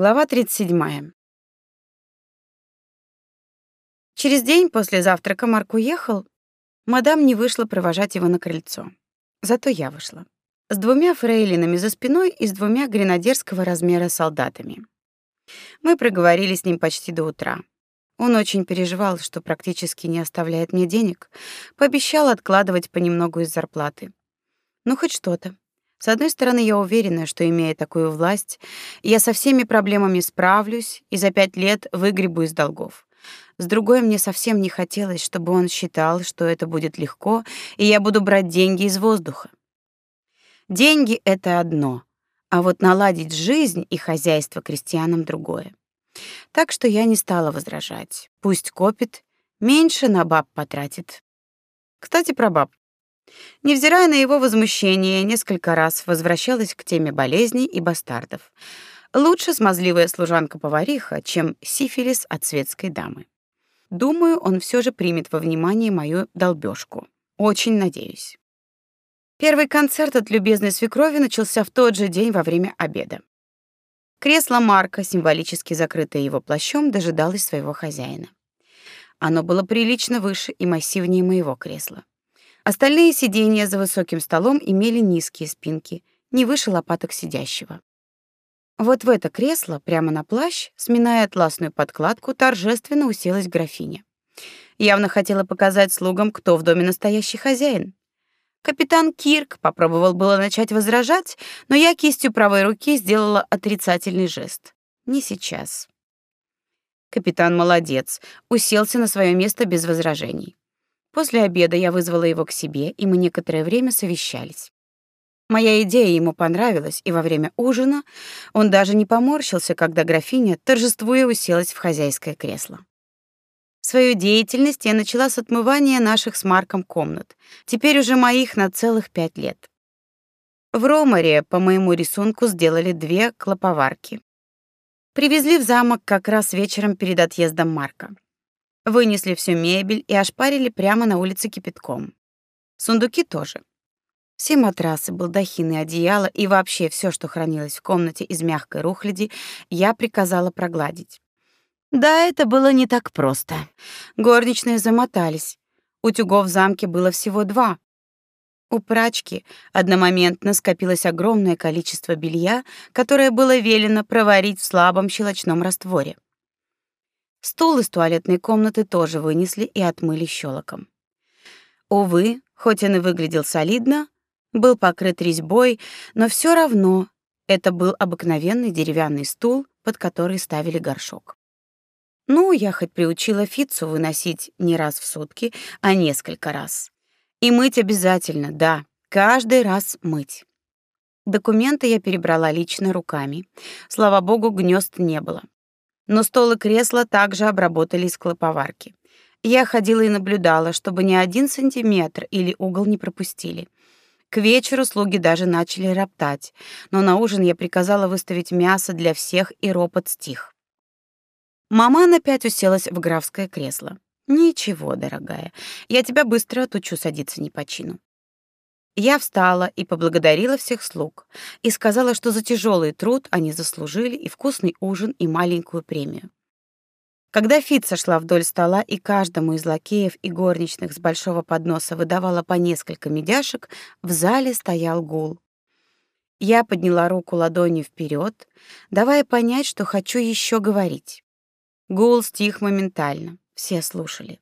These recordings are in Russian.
Глава 37. Через день после завтрака Марк уехал. Мадам не вышла провожать его на крыльцо. Зато я вышла. С двумя фрейлинами за спиной и с двумя гренадерского размера солдатами. Мы проговорили с ним почти до утра. Он очень переживал, что практически не оставляет мне денег, пообещал откладывать понемногу из зарплаты. Ну хоть что-то. С одной стороны, я уверена, что имея такую власть, я со всеми проблемами справлюсь и за пять лет выгребу из долгов. С другой, мне совсем не хотелось, чтобы он считал, что это будет легко, и я буду брать деньги из воздуха. Деньги это одно, а вот наладить жизнь и хозяйство крестьянам другое. Так что я не стала возражать. Пусть копит, меньше на баб потратит. Кстати, про баб. Невзирая на его возмущение, несколько раз возвращалась к теме болезней и бастардов. Лучше смазливая служанка-повариха, чем сифилис от светской дамы. Думаю, он все же примет во внимание мою долбёжку. Очень надеюсь. Первый концерт от любезной свекрови начался в тот же день во время обеда. Кресло Марка, символически закрытое его плащом, дожидалось своего хозяина. Оно было прилично выше и массивнее моего кресла. Остальные сиденья за высоким столом имели низкие спинки, не выше лопаток сидящего. Вот в это кресло, прямо на плащ, сминая атласную подкладку, торжественно уселась графиня. Явно хотела показать слугам, кто в доме настоящий хозяин. Капитан Кирк попробовал было начать возражать, но я кистью правой руки сделала отрицательный жест. Не сейчас. Капитан молодец, уселся на свое место без возражений. После обеда я вызвала его к себе, и мы некоторое время совещались. Моя идея ему понравилась, и во время ужина он даже не поморщился, когда графиня, торжествуя, уселась в хозяйское кресло. Свою деятельность я начала с отмывания наших с Марком комнат, теперь уже моих на целых пять лет. В Ромаре по моему рисунку сделали две клоповарки. Привезли в замок как раз вечером перед отъездом Марка. Вынесли всю мебель и ошпарили прямо на улице кипятком. Сундуки тоже. Все матрасы, балдахины, одеяла и вообще все, что хранилось в комнате из мягкой рухляди, я приказала прогладить. Да, это было не так просто. Горничные замотались. Утюгов в замке было всего два. У прачки одномоментно скопилось огромное количество белья, которое было велено проварить в слабом щелочном растворе. Стул из туалетной комнаты тоже вынесли и отмыли щелоком. Увы, хоть он и выглядел солидно, был покрыт резьбой, но все равно это был обыкновенный деревянный стул, под который ставили горшок. Ну, я хоть приучила Фицу выносить не раз в сутки, а несколько раз. И мыть обязательно, да, каждый раз мыть. Документы я перебрала лично руками. Слава богу, гнезд не было но стол и кресло также обработали из клоповарки. Я ходила и наблюдала, чтобы ни один сантиметр или угол не пропустили. К вечеру слуги даже начали роптать, но на ужин я приказала выставить мясо для всех, и ропот стих. Мама опять уселась в графское кресло. Ничего, дорогая, я тебя быстро отучу садиться не по чину. Я встала и поблагодарила всех слуг и сказала, что за тяжелый труд они заслужили и вкусный ужин, и маленькую премию. Когда Фит сошла вдоль стола и каждому из лакеев и горничных с большого подноса выдавала по несколько медяшек, в зале стоял гул. Я подняла руку ладонью вперед, давая понять, что хочу еще говорить. Гул стих моментально, все слушали.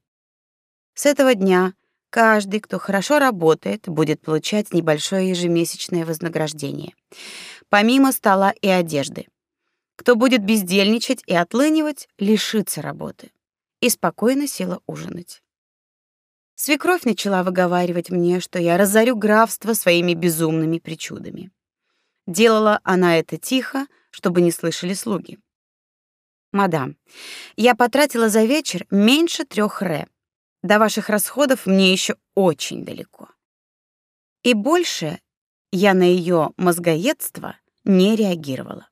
С этого дня Каждый, кто хорошо работает, будет получать небольшое ежемесячное вознаграждение, помимо стола и одежды. Кто будет бездельничать и отлынивать, лишится работы. И спокойно села ужинать. Свекровь начала выговаривать мне, что я разорю графство своими безумными причудами. Делала она это тихо, чтобы не слышали слуги. Мадам, я потратила за вечер меньше трех ре. До ваших расходов мне еще очень далеко. И больше я на ее мозгоедство не реагировала.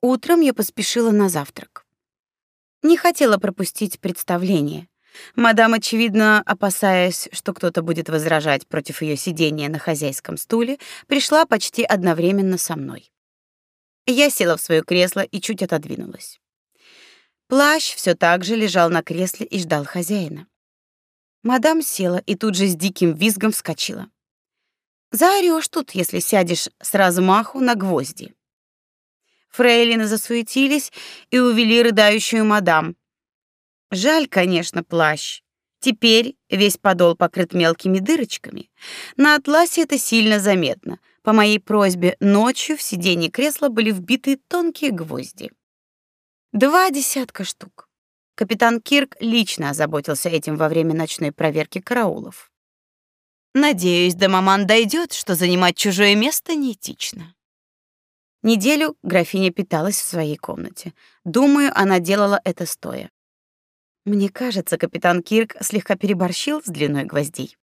Утром я поспешила на завтрак. Не хотела пропустить представление. Мадам, очевидно, опасаясь, что кто-то будет возражать против ее сидения на хозяйском стуле, пришла почти одновременно со мной. Я села в свое кресло и чуть отодвинулась. Плащ все так же лежал на кресле и ждал хозяина. Мадам села и тут же с диким визгом вскочила. Заорёшь тут, если сядешь с размаху на гвозди. Фрейлины засуетились и увели рыдающую мадам. Жаль, конечно, плащ. Теперь весь подол покрыт мелкими дырочками. На атласе это сильно заметно. По моей просьбе ночью в сиденье кресла были вбиты тонкие гвозди. Два десятка штук. Капитан Кирк лично озаботился этим во время ночной проверки караулов. Надеюсь, до маман дойдет, что занимать чужое место неэтично. Неделю графиня питалась в своей комнате. Думаю, она делала это стоя. Мне кажется, капитан Кирк слегка переборщил с длиной гвоздей.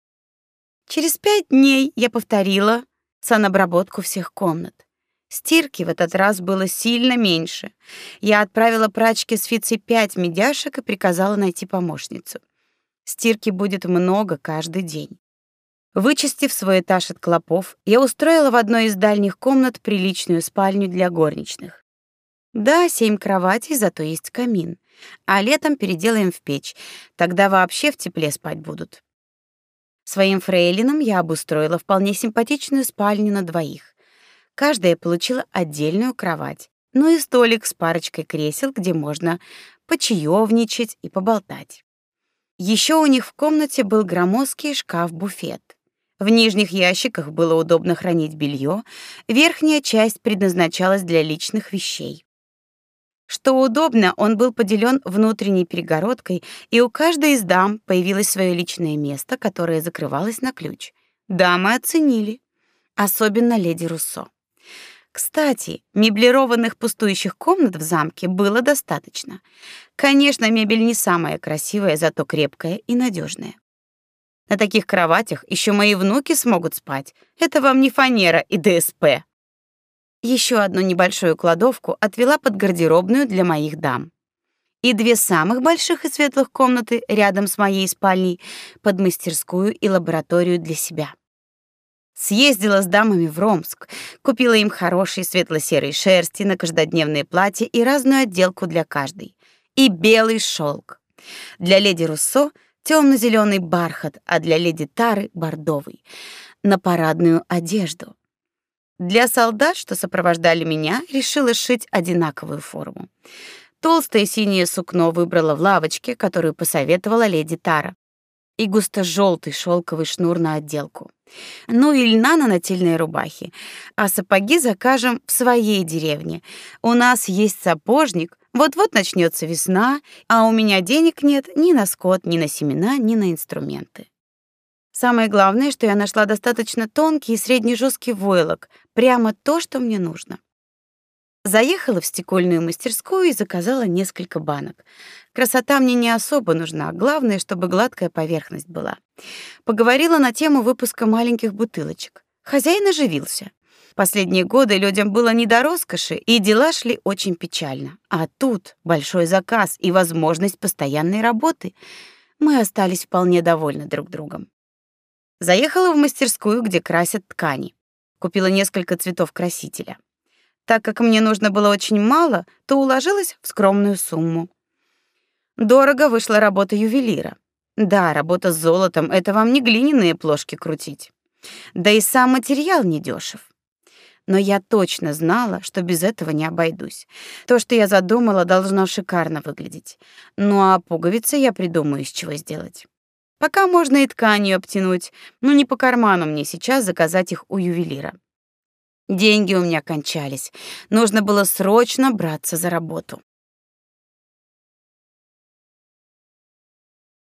Через пять дней я повторила санобработку всех комнат. Стирки в этот раз было сильно меньше. Я отправила прачке с Фицей пять медяшек и приказала найти помощницу. Стирки будет много каждый день. Вычистив свой этаж от клопов, я устроила в одной из дальних комнат приличную спальню для горничных. Да, семь кроватей, зато есть камин. А летом переделаем в печь. Тогда вообще в тепле спать будут. Своим фрейлинам я обустроила вполне симпатичную спальню на двоих. Каждая получила отдельную кровать, ну и столик с парочкой кресел, где можно почаевничать и поболтать. Еще у них в комнате был громоздкий шкаф-буфет. В нижних ящиках было удобно хранить белье, верхняя часть предназначалась для личных вещей. Что удобно, он был поделен внутренней перегородкой, и у каждой из дам появилось свое личное место, которое закрывалось на ключ. Дамы оценили, особенно леди Руссо. Кстати, меблированных пустующих комнат в замке было достаточно. Конечно, мебель не самая красивая, зато крепкая и надежная. На таких кроватях еще мои внуки смогут спать. Это вам не фанера и ДСП. Еще одну небольшую кладовку отвела под гардеробную для моих дам. И две самых больших и светлых комнаты рядом с моей спальней под мастерскую и лабораторию для себя. Съездила с дамами в Ромск, купила им хорошие светло-серые шерсти на каждодневные платья и разную отделку для каждой. И белый шелк. Для леди Руссо — темно-зеленый бархат, а для леди Тары бордовый, на парадную одежду. Для солдат, что сопровождали меня, решила сшить одинаковую форму. Толстое синее сукно выбрала в лавочке, которую посоветовала леди Тара, и густо-желтый шелковый шнур на отделку. Ну и льна на нательные рубахи. А сапоги закажем в своей деревне. У нас есть сапожник, вот-вот начнется весна, а у меня денег нет ни на скот, ни на семена, ни на инструменты. Самое главное, что я нашла достаточно тонкий и средне жесткий войлок, прямо то, что мне нужно. Заехала в стекольную мастерскую и заказала несколько банок. Красота мне не особо нужна, главное, чтобы гладкая поверхность была. Поговорила на тему выпуска маленьких бутылочек. Хозяин оживился. Последние годы людям было не до роскоши, и дела шли очень печально. А тут большой заказ и возможность постоянной работы. Мы остались вполне довольны друг другом. Заехала в мастерскую, где красят ткани. Купила несколько цветов красителя. Так как мне нужно было очень мало, то уложилась в скромную сумму. Дорого вышла работа ювелира. Да, работа с золотом это вам не глиняные плошки крутить. Да и сам материал недешев но я точно знала, что без этого не обойдусь. То, что я задумала, должно шикарно выглядеть. Ну а пуговицы я придумаю, из чего сделать. Пока можно и тканью обтянуть, но не по карману мне сейчас заказать их у ювелира. Деньги у меня кончались. Нужно было срочно браться за работу.